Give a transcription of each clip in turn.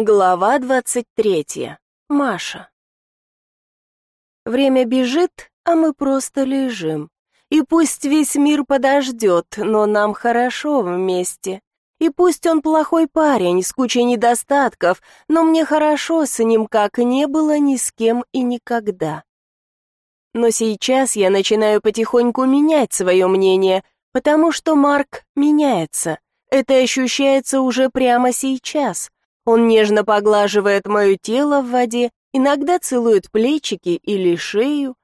Глава двадцать третья. Маша. Время бежит, а мы просто лежим. И пусть весь мир подождет, но нам хорошо вместе. И пусть он плохой парень с кучей недостатков, но мне хорошо с ним, как не было ни с кем и никогда. Но сейчас я начинаю потихоньку менять свое мнение, потому что Марк меняется. Это ощущается уже прямо сейчас. Он нежно поглаживает мое тело в воде, иногда целует плечики или шею.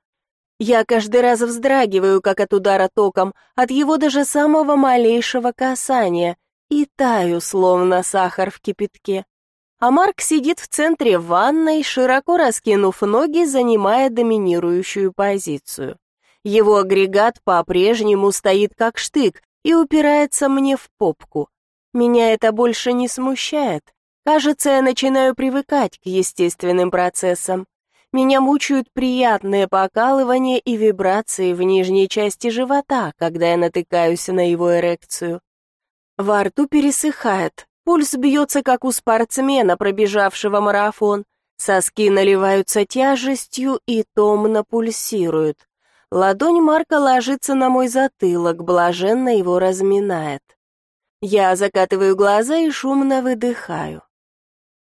Я каждый раз вздрагиваю, как от удара током, от его даже самого малейшего касания, и таю, словно сахар в кипятке. А Марк сидит в центре ванной, широко раскинув ноги, занимая доминирующую позицию. Его агрегат по-прежнему стоит как штык и упирается мне в попку. Меня это больше не смущает. Кажется, я начинаю привыкать к естественным процессам. Меня мучают приятные покалывания и вибрации в нижней части живота, когда я натыкаюсь на его эрекцию. Во рту пересыхает, пульс бьется, как у спортсмена, пробежавшего марафон. Соски наливаются тяжестью и томно пульсируют. Ладонь Марка ложится на мой затылок, блаженно его разминает. Я закатываю глаза и шумно выдыхаю.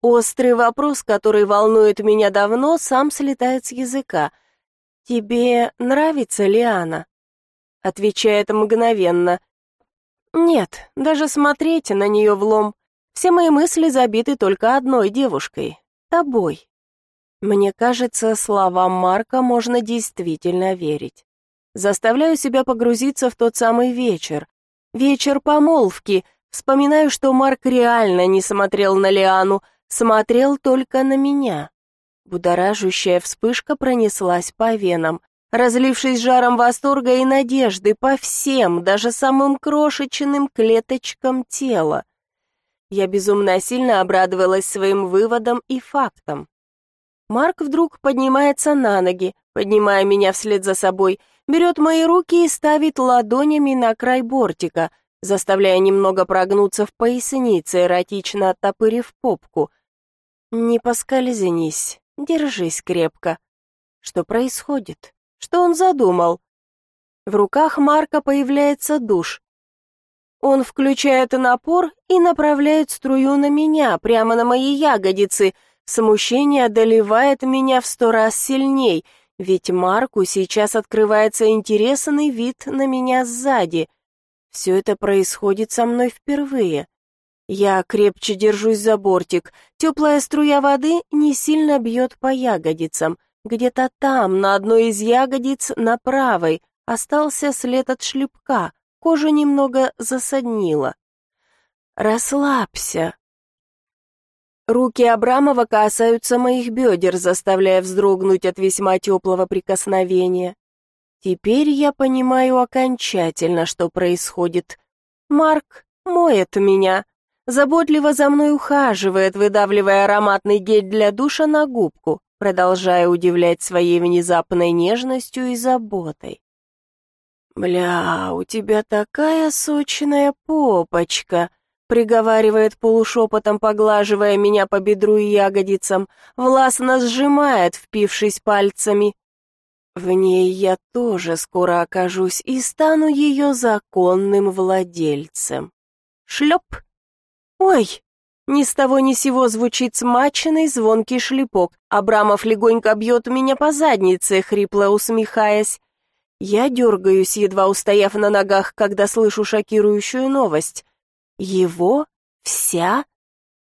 Острый вопрос, который волнует меня давно, сам слетает с языка. «Тебе нравится Лиана?» Отвечает мгновенно. «Нет, даже смотреть на нее влом. Все мои мысли забиты только одной девушкой — тобой». Мне кажется, словам Марка можно действительно верить. Заставляю себя погрузиться в тот самый вечер. Вечер помолвки. Вспоминаю, что Марк реально не смотрел на Лиану, смотрел только на меня. Будоражущая вспышка пронеслась по венам, разлившись жаром восторга и надежды по всем, даже самым крошечным клеточкам тела. Я безумно сильно обрадовалась своим выводам и фактам. Марк вдруг поднимается на ноги, поднимая меня вслед за собой, берет мои руки и ставит ладонями на край бортика, заставляя немного прогнуться в пояснице, эротично оттопырив попку. «Не поскользнись, держись крепко». Что происходит? Что он задумал? В руках Марка появляется душ. Он включает напор и направляет струю на меня, прямо на мои ягодицы. Смущение одолевает меня в сто раз сильней, ведь Марку сейчас открывается интересный вид на меня сзади. Все это происходит со мной впервые. Я крепче держусь за бортик. Теплая струя воды не сильно бьет по ягодицам. Где-то там, на одной из ягодиц, на правой, остался след от шлепка. Кожа немного засаднила. «Расслабься». Руки Абрамова касаются моих бедер, заставляя вздрогнуть от весьма теплого прикосновения. Теперь я понимаю окончательно, что происходит. Марк моет меня, заботливо за мной ухаживает, выдавливая ароматный гель для душа на губку, продолжая удивлять своей внезапной нежностью и заботой. «Бля, у тебя такая сочная попочка!» приговаривает полушепотом, поглаживая меня по бедру и ягодицам, властно сжимает, впившись пальцами. В ней я тоже скоро окажусь и стану ее законным владельцем. Шлеп! «Ой!» Ни с того ни сего звучит смаченный звонкий шлепок. Абрамов легонько бьет меня по заднице, хрипло усмехаясь. Я дергаюсь, едва устояв на ногах, когда слышу шокирующую новость. Его? Вся?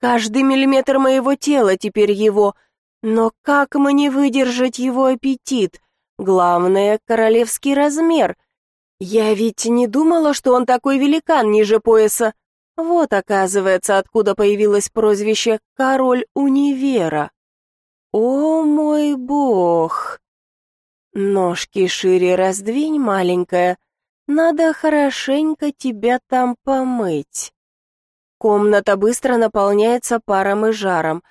Каждый миллиметр моего тела теперь его. Но как мне выдержать его аппетит? Главное — королевский размер. Я ведь не думала, что он такой великан ниже пояса. Вот, оказывается, откуда появилось прозвище «Король универа». О мой бог! Ножки шире раздвинь, маленькая. Надо хорошенько тебя там помыть. Комната быстро наполняется паром и жаром.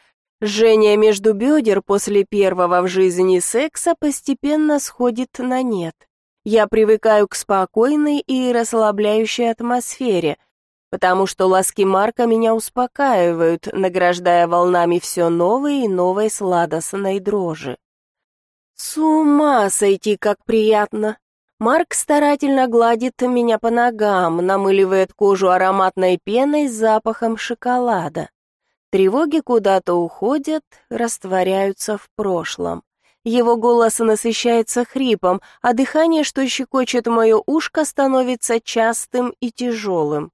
Жжение между бедер после первого в жизни секса постепенно сходит на нет. Я привыкаю к спокойной и расслабляющей атмосфере, потому что ласки Марка меня успокаивают, награждая волнами все новой и новой сладостной дрожи. С ума сойти, как приятно! Марк старательно гладит меня по ногам, намыливает кожу ароматной пеной с запахом шоколада. Тревоги куда-то уходят, растворяются в прошлом. Его голос насыщается хрипом, а дыхание, что щекочет мое ушко, становится частым и тяжелым.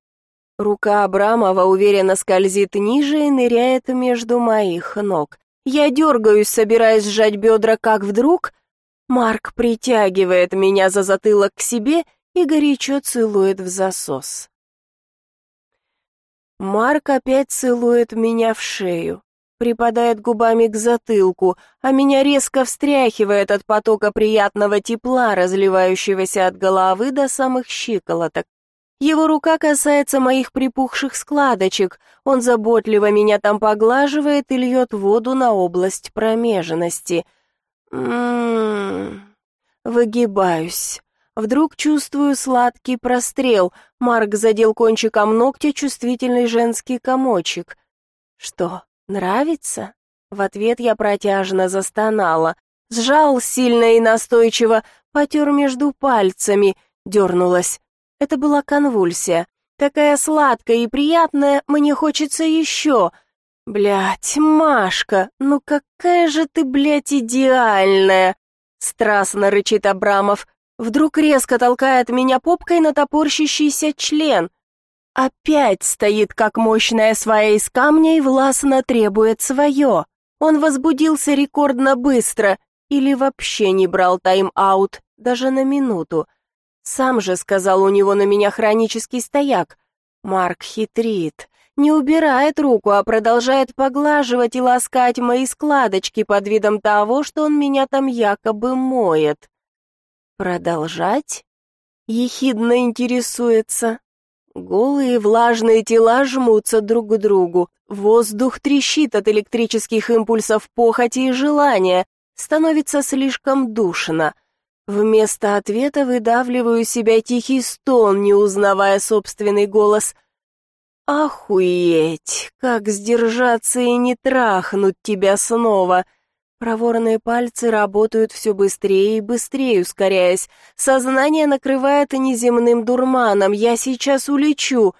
Рука Абрамова уверенно скользит ниже и ныряет между моих ног. Я дергаюсь, собираясь сжать бедра, как вдруг... Марк притягивает меня за затылок к себе и горячо целует в засос. Марк опять целует меня в шею припадает губами к затылку, а меня резко встряхивает от потока приятного тепла, разливающегося от головы до самых щиколоток. Его рука касается моих припухших складочек, он заботливо меня там поглаживает и льет воду на область промежности. Ммм... Выгибаюсь. Вдруг чувствую сладкий прострел. Марк задел кончиком ногтя чувствительный женский комочек. Что, «Нравится?» В ответ я протяжно застонала. Сжал сильно и настойчиво, потер между пальцами, дернулась. Это была конвульсия. Такая сладкая и приятная, мне хочется еще. Блять, Машка, ну какая же ты, блядь, идеальная! Страстно рычит Абрамов. Вдруг резко толкает меня попкой на топорщащийся член. Опять стоит, как мощная свая из камня и властно требует свое. Он возбудился рекордно быстро или вообще не брал тайм-аут, даже на минуту. Сам же сказал у него на меня хронический стояк. Марк хитрит, не убирает руку, а продолжает поглаживать и ласкать мои складочки под видом того, что он меня там якобы моет. Продолжать? Ехидно интересуется. Голые влажные тела жмутся друг к другу. Воздух трещит от электрических импульсов похоти и желания. Становится слишком душно. Вместо ответа выдавливаю себя тихий стон, не узнавая собственный голос. «Охуеть! Как сдержаться и не трахнуть тебя снова!» Проворные пальцы работают все быстрее и быстрее, ускоряясь. Сознание накрывает неземным дурманом. Я сейчас улечу.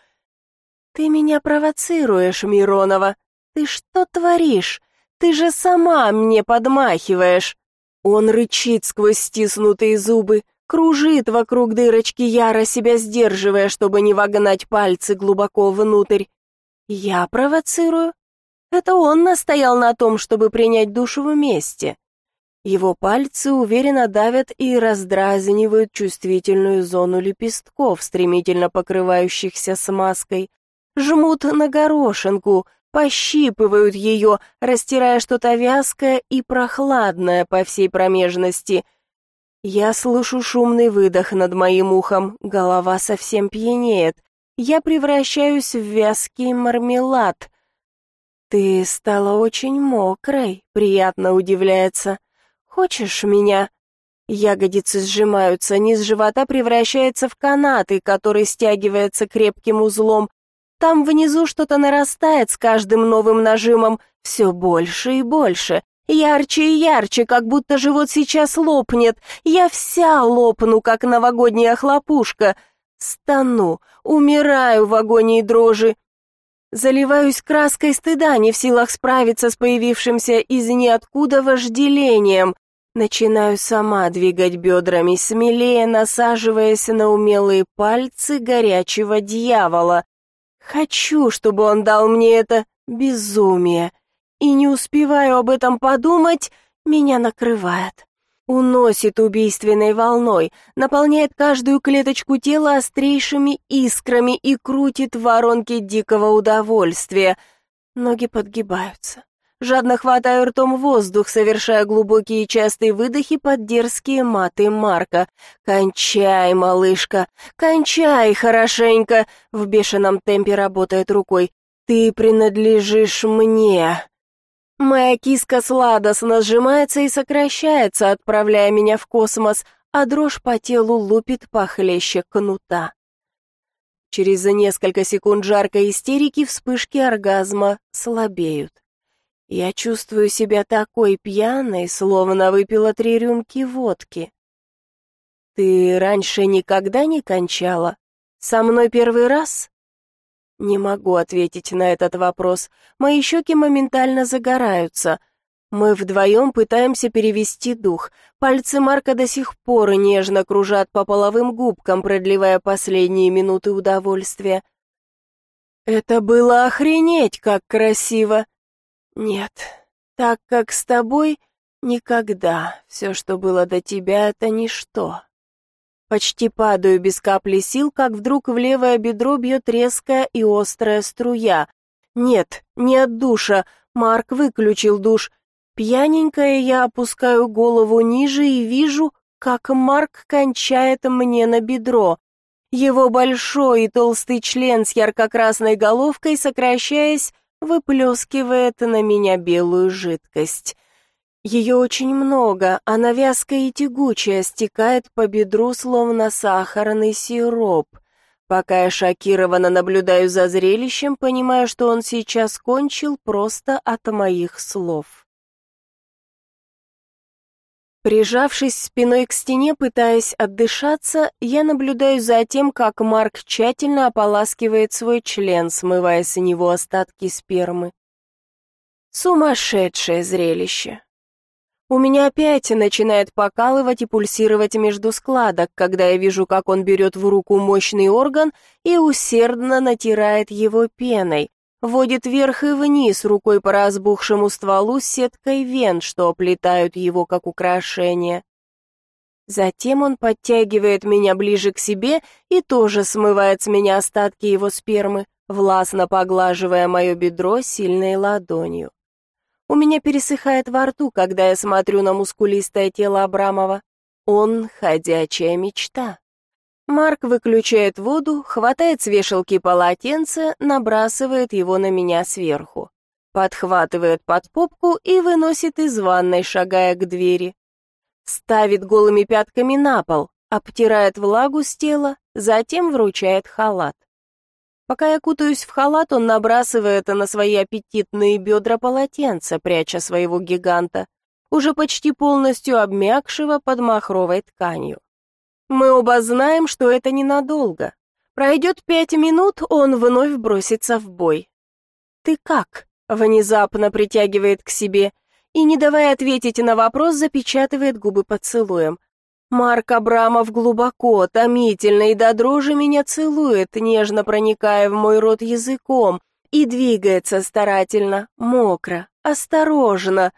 Ты меня провоцируешь, Миронова. Ты что творишь? Ты же сама мне подмахиваешь. Он рычит сквозь стиснутые зубы, кружит вокруг дырочки, яро себя сдерживая, чтобы не вогнать пальцы глубоко внутрь. Я провоцирую? Это он настоял на том, чтобы принять душу вместе. Его пальцы уверенно давят и раздразнивают чувствительную зону лепестков, стремительно покрывающихся смазкой. Жмут на горошинку, пощипывают ее, растирая что-то вязкое и прохладное по всей промежности. Я слышу шумный выдох над моим ухом, голова совсем пьянеет. Я превращаюсь в вязкий мармелад — «Ты стала очень мокрой», — приятно удивляется. «Хочешь меня?» Ягодицы сжимаются, низ живота превращается в канаты, который стягивается крепким узлом. Там внизу что-то нарастает с каждым новым нажимом, все больше и больше. Ярче и ярче, как будто живот сейчас лопнет. Я вся лопну, как новогодняя хлопушка. Стану, умираю в агонии дрожи. Заливаюсь краской стыда, не в силах справиться с появившимся из ниоткуда вожделением. Начинаю сама двигать бедрами, смелее насаживаясь на умелые пальцы горячего дьявола. Хочу, чтобы он дал мне это безумие. И не успеваю об этом подумать, меня накрывает уносит убийственной волной, наполняет каждую клеточку тела острейшими искрами и крутит воронки дикого удовольствия. Ноги подгибаются. Жадно хватаю ртом воздух, совершая глубокие частые выдохи под дерзкие маты Марка. «Кончай, малышка, кончай хорошенько!» В бешеном темпе работает рукой. «Ты принадлежишь мне!» Моя киска сладостно сжимается и сокращается, отправляя меня в космос, а дрожь по телу лупит похлеще кнута. Через несколько секунд жаркой истерики вспышки оргазма слабеют. Я чувствую себя такой пьяной, словно выпила три рюмки водки. Ты раньше никогда не кончала? Со мной первый раз? Не могу ответить на этот вопрос. Мои щеки моментально загораются. Мы вдвоем пытаемся перевести дух. Пальцы Марка до сих пор нежно кружат по половым губкам, продлевая последние минуты удовольствия. Это было охренеть, как красиво. Нет, так как с тобой никогда. Все, что было до тебя, это ничто. Почти падаю без капли сил, как вдруг в левое бедро бьет резкая и острая струя. Нет, не от душа. Марк выключил душ. Пьяненькая я опускаю голову ниже и вижу, как Марк кончает мне на бедро. Его большой и толстый член с ярко-красной головкой, сокращаясь, выплескивает на меня белую жидкость. Ее очень много, она вязкая и тягучая, стекает по бедру, словно сахарный сироп. Пока я шокированно наблюдаю за зрелищем, понимаю, что он сейчас кончил просто от моих слов. Прижавшись спиной к стене, пытаясь отдышаться, я наблюдаю за тем, как Марк тщательно ополаскивает свой член, смывая с него остатки спермы. Сумасшедшее зрелище. У меня опять начинает покалывать и пульсировать между складок, когда я вижу, как он берет в руку мощный орган и усердно натирает его пеной, водит вверх и вниз рукой по разбухшему стволу с сеткой вен, что оплетают его как украшение. Затем он подтягивает меня ближе к себе и тоже смывает с меня остатки его спермы, властно поглаживая мое бедро сильной ладонью. У меня пересыхает во рту, когда я смотрю на мускулистое тело Абрамова. Он — ходячая мечта. Марк выключает воду, хватает с вешалки полотенце, набрасывает его на меня сверху. Подхватывает под попку и выносит из ванной, шагая к двери. Ставит голыми пятками на пол, обтирает влагу с тела, затем вручает халат. Пока я кутаюсь в халат, он набрасывает на свои аппетитные бедра полотенце, пряча своего гиганта, уже почти полностью обмякшего под махровой тканью. Мы оба знаем, что это ненадолго. Пройдет пять минут, он вновь бросится в бой. «Ты как?» — внезапно притягивает к себе и, не давая ответить на вопрос, запечатывает губы поцелуем. Марк Абрамов глубоко, томительно и до дрожи меня целует, нежно проникая в мой рот языком, и двигается старательно, мокро, осторожно,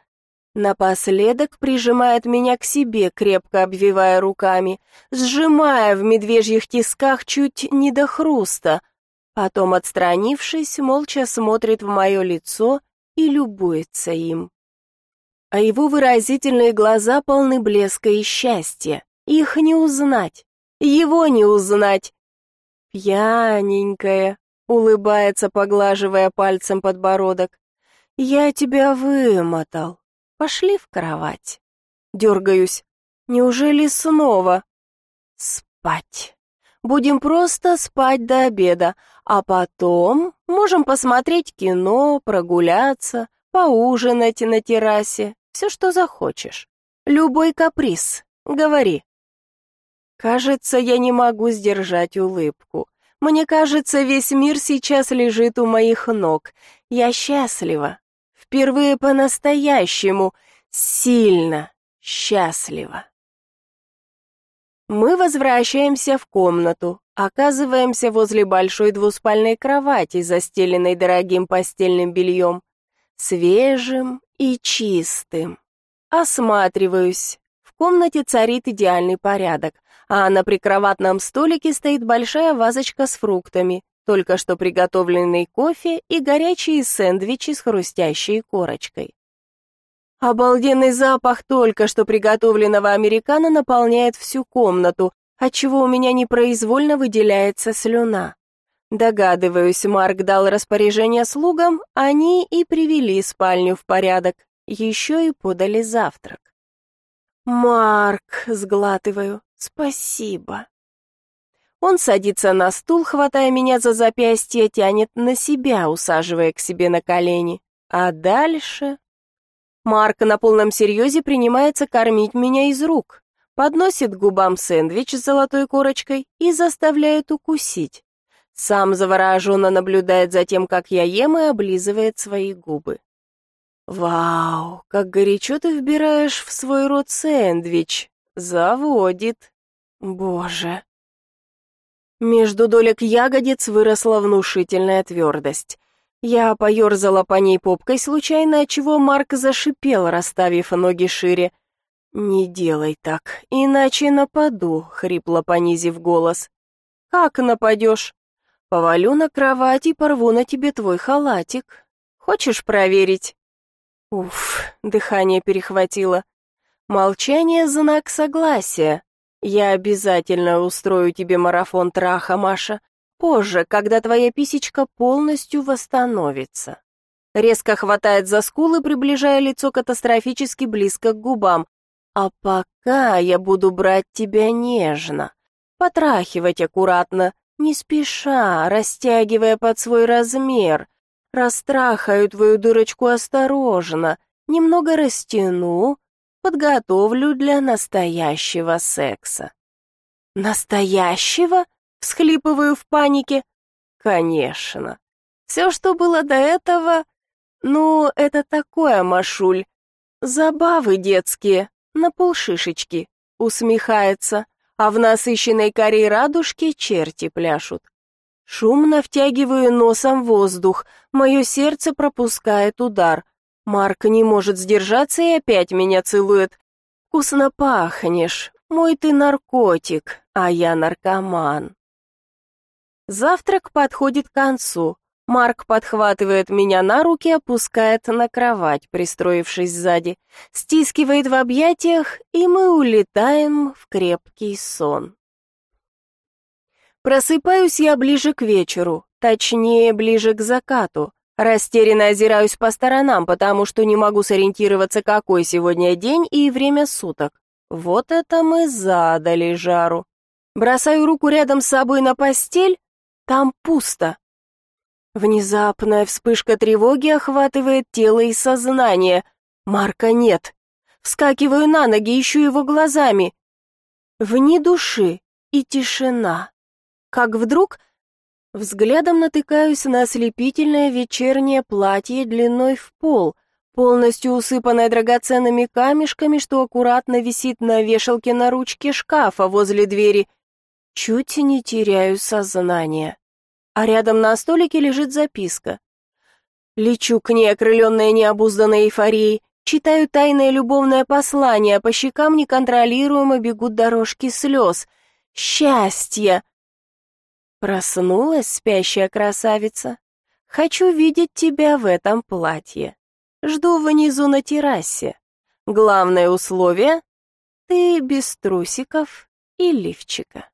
Напоследок прижимает меня к себе, крепко обвивая руками, сжимая в медвежьих тисках чуть не до хруста. Потом, отстранившись, молча смотрит в мое лицо и любуется им. А его выразительные глаза полны блеска и счастья. Их не узнать, его не узнать. Пьяненькая, улыбается, поглаживая пальцем подбородок. Я тебя вымотал. Пошли в кровать. Дергаюсь. Неужели снова? Спать. Будем просто спать до обеда, а потом можем посмотреть кино, прогуляться, поужинать на террасе, все, что захочешь. Любой каприз. Говори. Кажется, я не могу сдержать улыбку. Мне кажется, весь мир сейчас лежит у моих ног. Я счастлива. Впервые по-настоящему, сильно счастлива. Мы возвращаемся в комнату, оказываемся возле большой двуспальной кровати, застеленной дорогим постельным бельем, свежим и чистым. Осматриваюсь. В комнате царит идеальный порядок, а на прикроватном столике стоит большая вазочка с фруктами, только что приготовленный кофе и горячие сэндвичи с хрустящей корочкой. Обалденный запах только что приготовленного американо наполняет всю комнату, отчего у меня непроизвольно выделяется слюна. Догадываюсь, Марк дал распоряжение слугам, они и привели спальню в порядок, еще и подали завтрак. «Марк», — сглатываю, — «спасибо». Он садится на стул, хватая меня за запястье, тянет на себя, усаживая к себе на колени. А дальше... Марк на полном серьезе принимается кормить меня из рук, подносит губам сэндвич с золотой корочкой и заставляет укусить. Сам завороженно наблюдает за тем, как я ем и облизывает свои губы. «Вау, как горячо ты вбираешь в свой рот сэндвич! Заводит! Боже!» Между долек ягодиц выросла внушительная твердость. Я поерзала по ней попкой случайно, отчего Марк зашипел, расставив ноги шире. «Не делай так, иначе нападу», — хрипло понизив голос. «Как нападешь?» «Повалю на кровать и порву на тебе твой халатик. Хочешь проверить?» Уф, дыхание перехватило. Молчание — знак согласия. Я обязательно устрою тебе марафон траха, Маша. Позже, когда твоя писечка полностью восстановится. Резко хватает за скулы, приближая лицо катастрофически близко к губам. А пока я буду брать тебя нежно, потрахивать аккуратно, не спеша, растягивая под свой размер. Растрахаю твою дырочку осторожно, немного растяну, подготовлю для настоящего секса. Настоящего? Всхлипываю в панике. Конечно. Все, что было до этого, ну, это такое, Машуль. Забавы детские, на полшишечки. Усмехается, а в насыщенной коре радужки черти пляшут. Шумно втягиваю носом воздух, мое сердце пропускает удар. Марк не может сдержаться и опять меня целует. «Вкусно пахнешь, мой ты наркотик, а я наркоман». Завтрак подходит к концу. Марк подхватывает меня на руки, опускает на кровать, пристроившись сзади, стискивает в объятиях, и мы улетаем в крепкий сон. Просыпаюсь я ближе к вечеру, точнее, ближе к закату. Растерянно озираюсь по сторонам, потому что не могу сориентироваться, какой сегодня день и время суток. Вот это мы задали жару. Бросаю руку рядом с собой на постель, там пусто. Внезапная вспышка тревоги охватывает тело и сознание. Марка нет. Вскакиваю на ноги, ищу его глазами. Вне души и тишина. Как вдруг Взглядом натыкаюсь на ослепительное вечернее платье длиной в пол, полностью усыпанное драгоценными камешками, что аккуратно висит на вешалке на ручке шкафа возле двери. Чуть не теряю сознание. А рядом на столике лежит записка. Лечу к ней, окрыленная необузданной эйфорией, читаю тайное любовное послание, по щекам неконтролируемо бегут дорожки слез. Счастье! Проснулась спящая красавица. Хочу видеть тебя в этом платье. Жду внизу на террасе. Главное условие — ты без трусиков и лифчика.